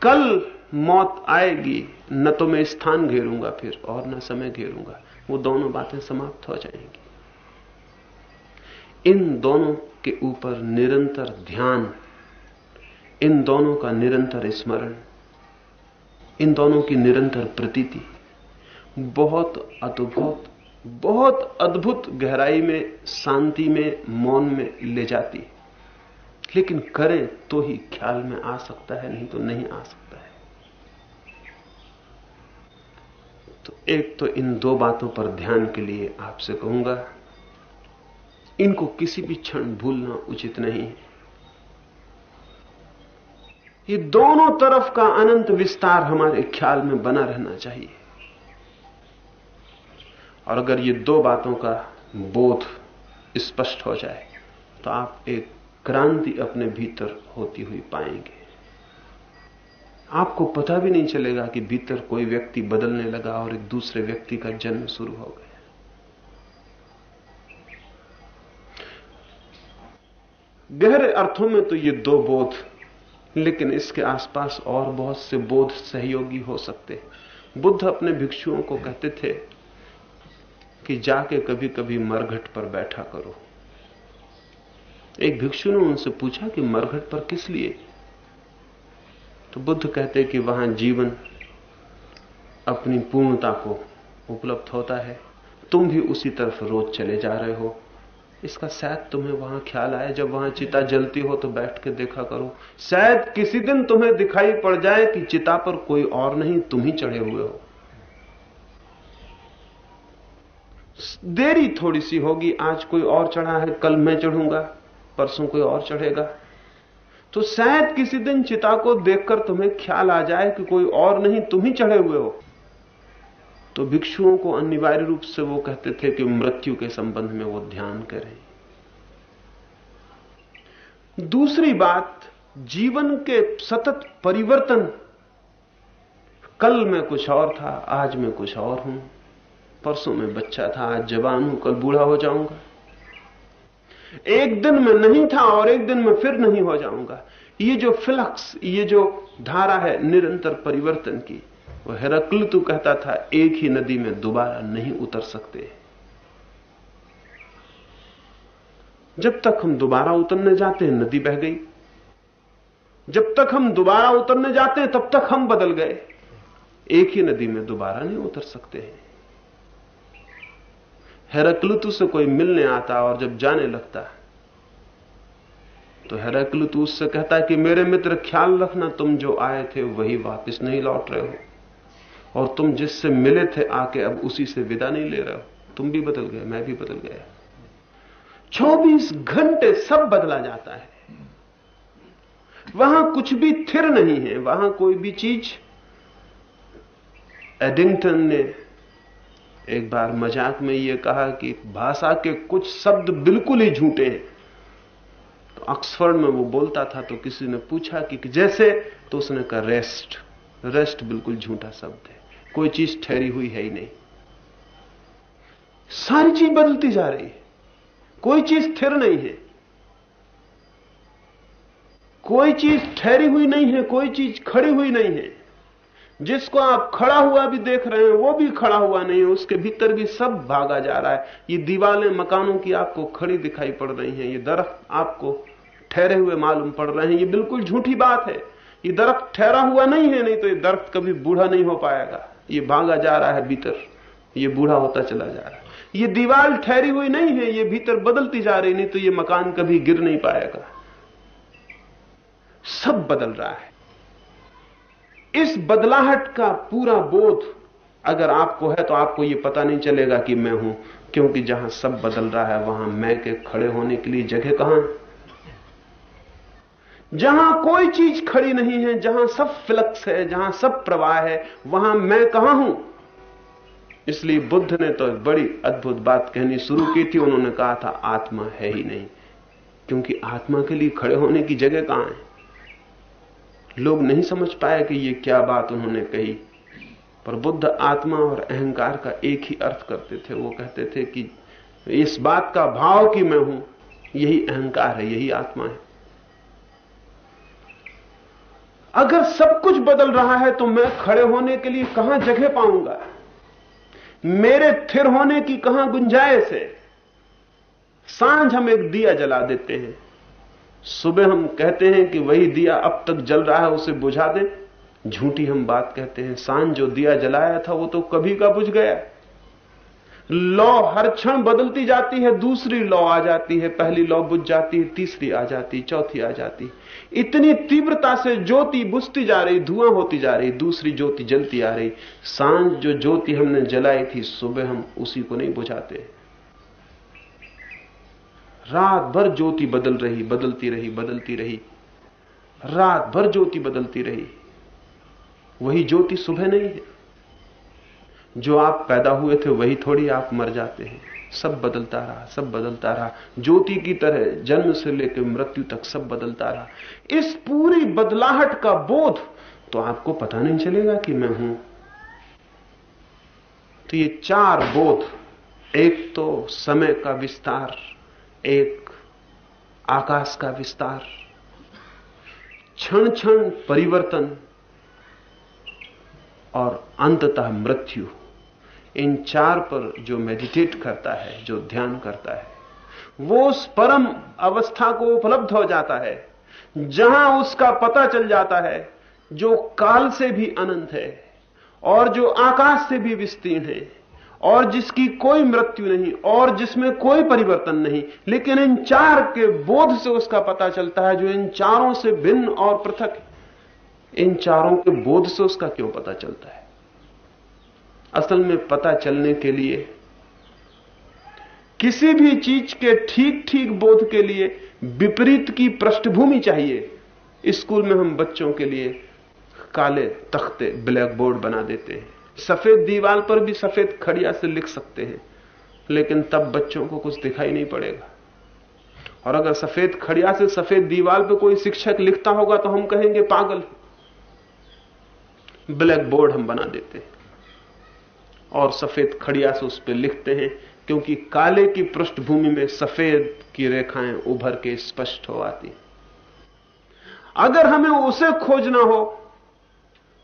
[SPEAKER 2] कल मौत आएगी, न तो मैं स्थान घेरूँगा फिर और न समय घेरूँगा। वो दोनों बातें समाप्त हो जाएँगी। इन दोनों के ऊपर निरंतर ध्यान, इन दोनों का निरंतर स्मरण, इन दोनों की निरंतर प्रतीति, बहुत अद्भुत बहुत अद्भुत गहराई में, शांति में, मौन में ले जाती है। लेकिन करें तो ही ख्याल में आ सकता है, नहीं तो नहीं आ सकता है। तो एक तो इन दो बातों पर ध्यान के लिए आपसे कहूँगा, इनको किसी भी क्षण भूलना उचित नहीं ये दोनों तरफ़ का अनंत विस्तार हमारे ख्याल में बना रहना चाहिए। और अगर ये दो बातों का बोध स्पष्ट हो जाए तो आप एक क्रांति अपने भीतर होती हुई पाएँगे। आपको पता भी नहीं चलेगा कि भीतर कोई व्यक्ति बदलने लगा और एक दूसरे व्यक्ति का जन्म शुरू हो गया। गहरे अर्थों में तो ये दो बोध, लेकिन इसके आसपास और बहुत से बोध सहयोगी हो सकते बुद्ध अपने भिक्षुओं को कहते थे कि जाके कभी कभी मरघट पर बैठा करो। एक भिक्षु ने उनसे पूछा कि मरघट पर किस लिए? तो बुद्ध कहते कि वहाँ जीवन अपनी पूर्णता को उपलब्ध होता है। तुम भी उसी तरफ़ रोज चले जा रहे हो। इसका शायद तुम्हें वहाँ ख्याल आए जब वहाँ चिता जलती हो तो बैठ के देखा करो। शायद किसी दिन तुम्हें दिखाई पड़ जाए कि चिता पर कोई और नहीं, तुम ही चढ़े हुए हो। देरी थोड़ी सी होगी, आज कोई और चढ़ा है, कल मैं चढ़ूँगा। परसों कोई और चढ़ेगा। तो शायद किसी दिन चिता को देखकर तुम्हें ख्याल आ जाए कि कोई और नहीं, तुम ही चढ़े हुए हो। तो भिक्षुओं को अनिवार्य रूप से वो कहते थे कि मृत्यु के संबंध में वो ध्यान करें। दूसरी बात, जीवन के सतत परिवर्तन। कल मैं कुछ और था, आज मैं कुछ और हूँ। परसों में बच्चा था, आज जवान हूँ, कल बूढ़ा हो जाऊँगा। एक दिन में नहीं था और एक दिन में फिर नहीं हो जाऊँगा। ये जो फ्लक्स, ये जो धारा है निरंतर परिवर्तन की, वो हेरक्ल तू कहता था, एक ही नदी में दोबारा नहीं उतर सकते। जब तक हम दोबारा उतरने जाते हैं, नदी बह गई। जब तक हम दोबारा उतरने जाते हैं, तब तक हम बदल गए। एक ही नदी में दोबारा नहीं उतर सकते हैं। हेरक्लुतु से कोई मिलने आता और जब जाने लगता तो हेरक्लुतु उससे कहता है कि मेरे मित्र, ख्याल रखना, तुम जो आए थे वही वापस नहीं लौट रहे हो। और तुम जिससे मिले थे आके अब उसी से विदा नहीं ले रहे हो। तुम भी बदल गए, मैं भी बदल गया। 24 घंटे सब बदला जाता है। वहाँ कुछ भी थिर नहीं है, वहाँ कोई भी चीज़। एडिंगटन ने एक बार मज़ाक में यह कहा कि भाषा के कुछ शब्द बिल्कुल ही झूठे हैं। तो ऑक्सफोर्ड में वो बोलता था तो किसी ने पूछा कि जैसे तो उसने कहा, रेस्ट। रेस्ट बिल्कुल झूठा शब्द है। कोई चीज़ ठहरी हुई है ही नहीं। सारी चीज़ बदलती जा रही है। कोई चीज़ स्थिर नहीं है। कोई चीज़ ठहरी हुई नहीं है, कोई चीज़ खड़ी हुई नहीं है। जिसको आप खड़ा हुआ भी देख रहे हैं, वो भी खड़ा हुआ नहीं है, उसके भीतर भी सब भागा जा रहा है। ये दीवारें मकानों की आपको खड़ी दिखाई पड़ रही हैं, ये दरख्त आपको ठहरे हुए मालूम पड़ रहे हैं। ये बिल्कुल झूठी बात है। ये दरख्त ठहरा हुआ नहीं है, नहीं तो ये दरख्त कभी बूढ़ा नहीं हो पाएगा। ये भागा जा रहा है भीतर, ये बूढ़ा होता चला जा रहा है। ये दीवार ठहरी हुई नहीं है, ये भीतर बदलती जा रही, नहीं तो ये मकान कभी गिर नहीं पाएगा। सब बदल रहा है। इस बदलाहट का पूरा बोध अगर आपको है तो आपको यह पता नहीं चलेगा कि मैं हूँ, क्योंकि जहाँ सब बदल रहा है, वहाँ मैं के खड़े होने के लिए जगह कहाँ जहाँ कोई चीज़ खड़ी नहीं है, जहाँ सब फ्लक्स है, जहाँ सब प्रवाह है, वहाँ मैं कहाँ हूँ? इसलिए बुद्ध ने तो बड़ी अद्भुत बात कहनी शुरू की थी, उन्होंने कहा था, आत्मा है ही नहीं, क्योंकि आत्मा के लिए खड़े होने की जगह कहाँ है? लोग नहीं समझ पाए कि ये क्या बात उन्होंने कही। पर बुद्ध आत्मा और अहंकार का एक ही अर्थ करते थे। वो कहते थे कि इस बात का भाव कि मैं हूँ, यही अहंकार है, यही आत्मा है। अगर सब कुछ बदल रहा है तो मैं खड़े होने के लिए कहाँ जगह पाऊँगा? मेरे थिर होने की कहाँ गुंजाइश है? साँझ हम एक दिया जला देते हैं। सुबह हम कहते हैं कि वही दिया अब तक जल रहा है, उसे बुझा दे। झूठी हम बात कहते हैं। साँझ जो दिया जलाया था, वो तो कभी का बुझ गया। लौ हर क्षण बदलती जाती है, दूसरी लौ आ जाती है, पहली लौ बुझ जाती है, तीसरी आ जाती चौथी आ जाती इतनी तीव्रता से ज्योति बुझती जा रही, धुआँ होती जा रही, दूसरी ज्योति जलती आ रही। साँझ जो ज्योति हमने जलाई थी, सुबह हम उसी को नहीं बुझाते। रात भर ज्योति बदल रही, बदलती रही बदलती रही। रात भर ज्योति बदलती रही। वही ज्योति सुबह नहीं है। जो आप पैदा हुए थे, वही थोड़ी आप मर जाते हैं। सब बदलता रहा, सब बदलता रहा। ज्योति की तरह, जन्म से लेकर मृत्यु तक सब बदलता रहा। इस पूरी बदलाहट का बोध तो आपको पता नहीं चलेगा कि मैं हूँ। तो ये चार बोध, एक तो समय का विस्तार एक आकाश का विस्तार क्षण क्षण परिवर्तन और अंततः मृत्यु, इन चार पर जो मेडिटेट करता है, जो ध्यान करता है, वो उस परम अवस्था को उपलब्ध हो जाता है, जहाँ उसका पता चल जाता है, जो काल से भी अनंत है और जो आकाश से भी विस्तीर्ण है। और जिसकी कोई मृत्यु नहीं, और जिसमें कोई परिवर्तन नहीं, लेकिन इन चार के बोध से उसका पता चलता है जो इन चारों से भिन्न और पृथक इन चारों के बोध से उसका क्यों पता चलता है? असल में पता चलने के लिए, किसी भी चीज़ के ठीक ठीक बोध के लिए विपरीत की पृष्ठभूमि चाहिए। स्कूल में हम बच्चों के लिए काले तख्ते ब्लैक बोर्ड बना देते हैं। सफ़ेद दीवार पर भी सफ़ेद खड़िया से लिख सकते हैं, लेकिन तब बच्चों को कुछ दिखाई नहीं पड़ेगा। और अगर सफ़ेद खड़िया से सफ़ेद दीवार पर कोई शिक्षक लिखता होगा तो हम कहेंगे, पागल ब्लैक बोर्ड हम बना देते हैं और सफ़ेद खड़िया से उस पर लिखते हैं, क्योंकि काले की पृष्ठभूमि में सफ़ेद की रेखाएँ उभर के स्पष्ट हो आती अगर हमें उसे खोजना हो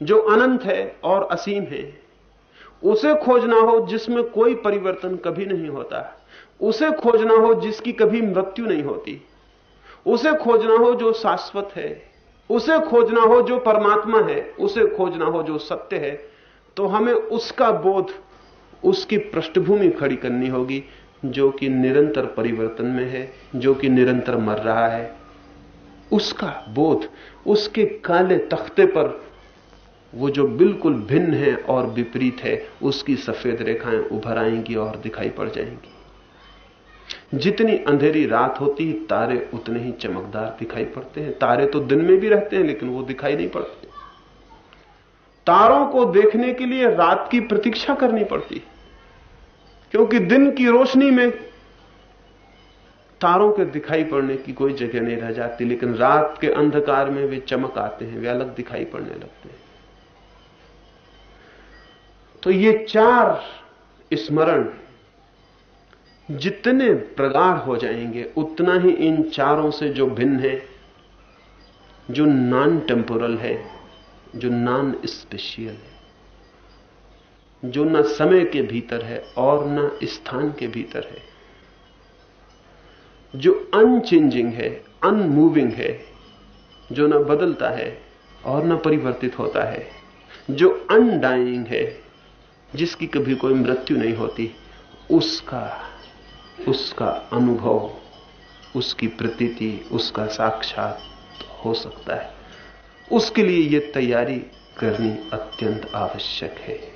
[SPEAKER 2] जो अनंत है और असीम है, उसे खोजना हो जिसमें कोई परिवर्तन कभी नहीं होता, उसे खोजना हो जिसकी कभी मृत्यु नहीं होती, उसे खोजना हो जो शाश्वत है, उसे खोजना हो जो परमात्मा है, उसे खोजना हो जो सत्य है तो हमें उसका बोध, उसकी पृष्ठभूमि खड़ी करनी होगी, जो कि निरंतर परिवर्तन में है, जो कि निरंतर मर रहा है। उसका बोध, उसके काले तख्ते पर वो जो बिल्कुल भिन्न है और विपरीत है, उसकी सफ़ेद रेखाएँ उभर आएँगी और दिखाई पड़ जाएँगी। जितनी अंधेरी रात होती, तारे उतने ही चमकदार दिखाई पड़ते हैं। तारे तो दिन में भी रहते हैं, लेकिन वो दिखाई नहीं पड़ते। तारों को देखने के लिए रात की प्रतीक्षा करनी पड़ती। क्योंकि दिन की रोशनी में तारों के दिखाई पड़ने की कोई जगह नहीं रह जाती, लेकिन रात के अंधकार में वे चमक आते हैं, वे अलग दिखाई पड़ने लगते हैं। तो ये चार स्मरण जितने प्रगाढ़ हो जाएँगे, उतना ही इन चारों से जो भिन्न है, जो नॉन टेम्पोरल है, जो नॉन स्पेशियल है, जो न समय के भीतर है और न स्थान के भीतर है, जो अनचेंजिंग है अनमूविंग है, जो न बदलता है और न परिवर्तित होता है, जो अनडाइंग है जिसकी कभी कोई मृत्यु नहीं होती, उसका उसका अनुभव, उसकी प्रतीति, उसका साक्षात हो सकता है। उसके लिए यह तैयारी करनी अत्यंत आवश्यक है।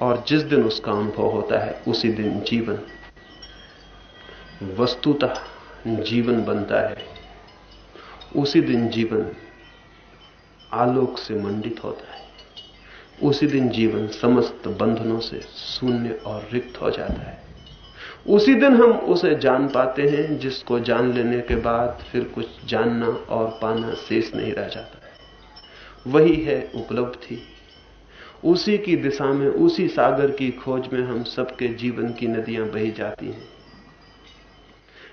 [SPEAKER 2] और जिस दिन उसका अनुभव होता है, उसी दिन जीवन, वस्तुतः जीवन बनता है। उसी दिन जीवन आलोक से मंडित होता है। उसी दिन जीवन समस्त बंधनों से शून्य और रिक्त हो जाता है। उसी दिन हम उसे जान पाते हैं, जिसको जान लेने के बाद फिर कुछ जानना और पाना शेष नहीं रह जाता वही है उपलब्धि। उसी की दिशा में, उसी सागर की खोज में हम सबके जीवन की नदियाँ बही जाती हैं।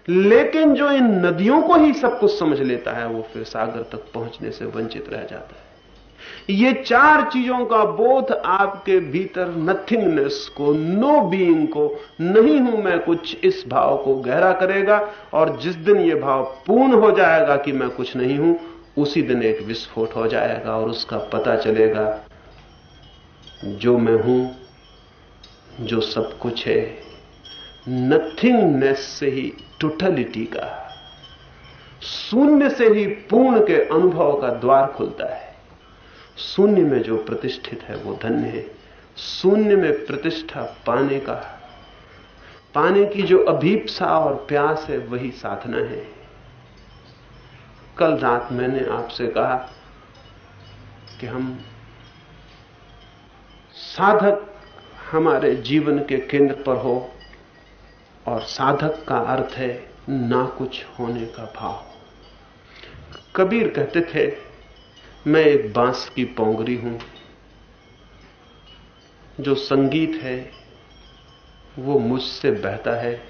[SPEAKER 2] लेकिन जो इन नदियों को ही सब कुछ समझ लेता है, वो फिर सागर तक पहुँचने से वंचित रह जाता है। ये चार चीज़ों का बोध आपके भीतर नथिंगनेस को नो बीइंग को, नहीं हूँ मैं कुछ इस भाव को गहरा करेगा और जिस दिन ये भाव पूर्ण हो जाएगा कि मैं कुछ नहीं हूँ, उसी दिन एक विस्फोट हो जाएगा और उसका पता चलेगा जो मैं हूँ, जो सब कुछ है। नथिंगनेस से ही टोटलिटी का, शून्य से ही पूर्ण के अनुभव का द्वार खुलता है। शून्य में जो प्रतिष्ठित है, वो धन्य है। शून्य में प्रतिष्ठा पाने का पाने की जो अभीपसा और प्यास है, वही साधना है। कल रात मैंने आपसे कहा कि हम साधक हमारे जीवन के केंद्र पर हो और साधक का अर्थ है ना कुछ होने का भाव। कबीर कहते थे मैं एक बाँस की पोंगरी हूँ। जो संगीत है, वो मुझसे बहता है,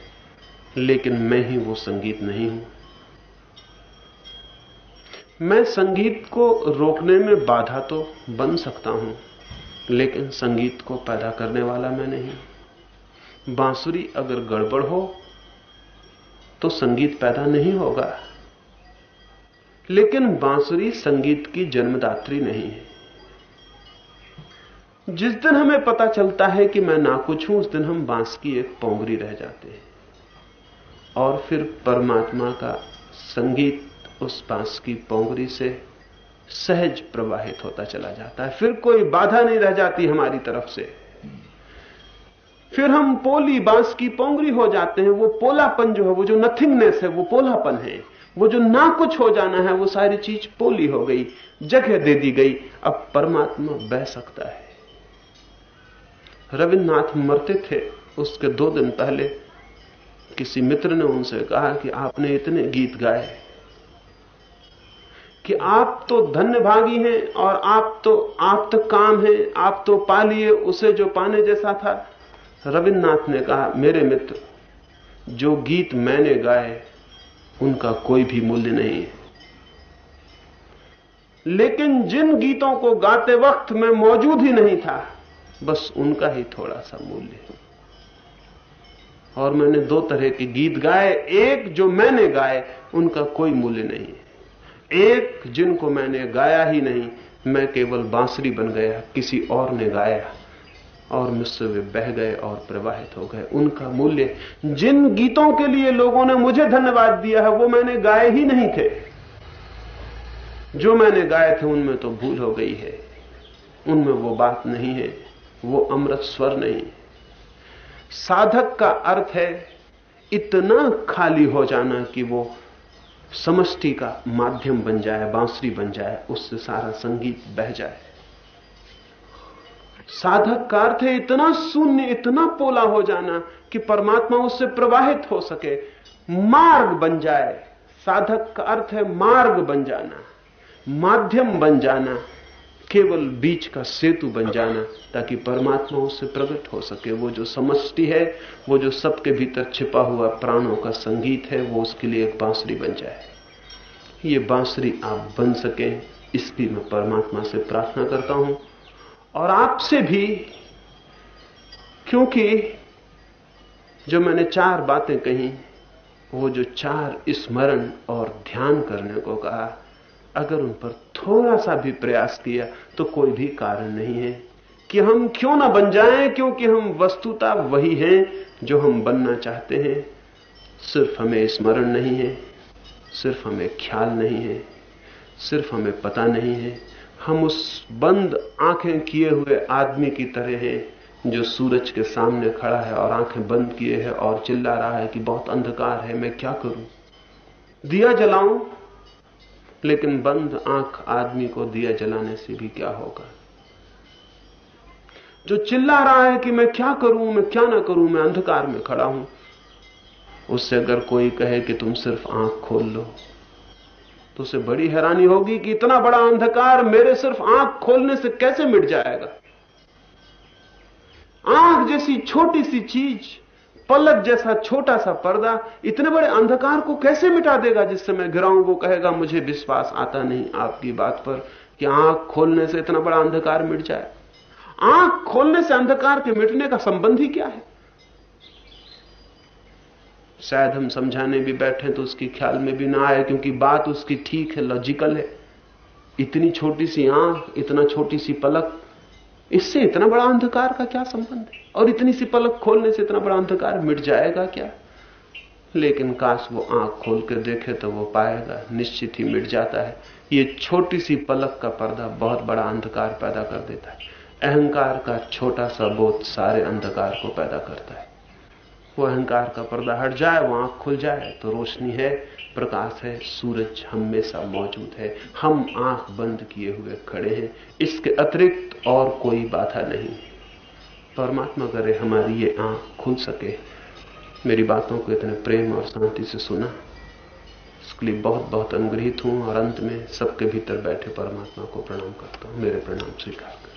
[SPEAKER 2] लेकिन मैं ही वो संगीत नहीं हूँ। मैं संगीत को रोकने में बाधा तो बन सकता हूँ, लेकिन संगीत को पैदा करने वाला मैं नहीं। बांसुरी अगर गड़बड़ हो तो संगीत पैदा नहीं होगा। लेकिन बांसुरी संगीत की जन्मदात्री नहीं है। जिस दिन हमें पता चलता है कि मैं ना कुछ हूँ, उस दिन हम बाँस की एक पोंगरी रह जाते हैं। और फिर परमात्मा का संगीत उस बाँस की पोंगरी से सहज प्रवाहित होता चला जाता है। फिर कोई बाधा नहीं रह जाती हमारी तरफ़ से। फिर हम पोली बाँस की पोंगरी हो जाते हैं, वो पोलापन जो है, वो जो नथिंगनेस है, वो पोलापन है। वो जो ना कुछ हो जाना है, वो सारी चीज़ पोली हो गई, जगह दे दी गई। अब परमात्मा बह सकता है। रविन्द्रनाथ मरते थे, उसके दो दिन पहले किसी मित्र ने उनसे कहा कि आपने इतने गीत गाए कि आप तो धन्य भागी हैं और आप तो आप तो काम है, आप तो पा लिए उसे जो पाने जैसा था। रविन्द्रनाथ ने कहा, मेरे मित्र, जो गीत मैंने गाए उनका कोई भी मूल्य नहीं। है लेकिन जिन गीतों को गाते वक्त मैं मौजूद ही नहीं था, बस उनका ही थोड़ा सा मूल्य और मैंने दो तरह के गीत गाए, एक जो मैंने गाए, उनका कोई मूल्य नहीं है। एक जिनको मैंने गाया ही नहीं, मैं केवल बांसुरी बन गया, किसी और ने गाया। और मुझसे वे बह गए और प्रवाहित हो गए। उनका मूल्य जिन गीतों के लिए लोगों ने मुझे धन्यवाद दिया है, वो मैंने गाए ही नहीं थे। जो मैंने गाए थे, उनमें तो भूल हो गई है। उनमें वो बात नहीं है, वो अमृत स्वर नहीं। साधक का अर्थ है, इतना खाली हो जाना कि वो समष्टि का माध्यम बन जाए, बांसुरी बन जाए, उससे सारा संगीत बह जाए। साधक का अर्थ है इतना शून्य, इतना पोला हो जाना कि परमात्मा उससे प्रवाहित हो सके। मार्ग बन जाए। साधक का अर्थ है मार्ग बन जाना, माध्यम बन जाना, केवल बीच का सेतु बन जाना, ताकि परमात्मा उससे प्रकट हो सके। वो जो समष्टि है, वो जो सबके भीतर छिपा हुआ प्राणों का संगीत है, वो उसके लिए एक बांसुरी बन जाए। ये बांसुरी आप बन सके इसकी मैं परमात्मा से प्रार्थना करता हूँ। और आपसे भी, क्योंकि जो मैंने चार बातें कही, वो जो चार स्मरण और ध्यान करने को कहा, अगर उन पर थोड़ा सा भी प्रयास किया तो कोई भी कारण नहीं है कि हम क्यों ना बन जाएँ, क्योंकि हम वस्तुता वही हैं जो हम बनना चाहते हैं। सिर्फ़ हमें स्मरण नहीं है, सिर्फ़ हमें ख्याल नहीं है, सिर्फ़ हमें पता नहीं है। हम उस बंद आँखें किए हुए आदमी की तरह हैं, जो सूरज के सामने खड़ा है और आँखें बंद किए है और चिल्ला रहा है कि बहुत अंधकार है, मैं क्या करूँ? दिया जलाऊं? लेकिन बंद आँख आदमी को दिया जलाने से भी क्या होगा? जो चिल्ला रहा है कि मैं क्या करूँ, मैं क्या ना करूँ, मैं अंधकार में खड़ा हूँ, उससे अगर कोई कहे कि तुम सिर्फ़ आँख खोल लो तो उसे बड़ी हैरानी होगी कि इतना बड़ा अंधकार मेरे सिर्फ़ आँख खोलने से कैसे मिट जाएगा? आँख जैसी छोटी सी चीज़, पलक जैसा छोटा सा पर्दा, इतने बड़े अंधकार को कैसे मिटा देगा जिससे मैं गिराऊं वो कहेगा, मुझे विश्वास आता नहीं आपकी बात पर कि आँख खोलने से इतना बड़ा अंधकार मिट जाए। आँख खोलने से अंधकार के मिटने का संबंध ही क्या है? शायद हम समझाने भी बैठे तो उसकी ख्याल में भी ना आए, क्योंकि बात उसकी ठीक है लॉजिकल है। इतनी छोटी सी आँख, इतना छोटी सी पलक, इससे इतना बड़ा अंधकार का क्या संबंध है? और इतनी सी पलक खोलने से इतना बड़ा अंधकार मिट जाएगा क्या? लेकिन काश वो आँख खोल कर देखे तो वो पाएगा, निश्चित ही मिट जाता है। ये छोटी सी पलक का पर्दा बहुत बड़ा अंधकार पैदा कर देता है। अहंकार का छोटा सा बोध सारे अंधकार को पैदा करता है। वो अहंकार का पर्दा हट जाए, वो आँख खुल जाए तो रोशनी है, प्रकाश है, सूरज हमेशा मौजूद है। हम आँख बंद किए हुए खड़े हैं। इसके अतिरिक्त और कोई बाधा नहीं। परमात्मा करे हमारी ये आँख खुल सके। मेरी बातों को इतने प्रेम और शांति से सुना। इसके लिए बहुत बहुत अनुग्रहित हूँ और अंत में सबके भीतर बैठे परमात्मा को प्रणाम करता हूँ। मेरे प्रणाम स्वीकार कर।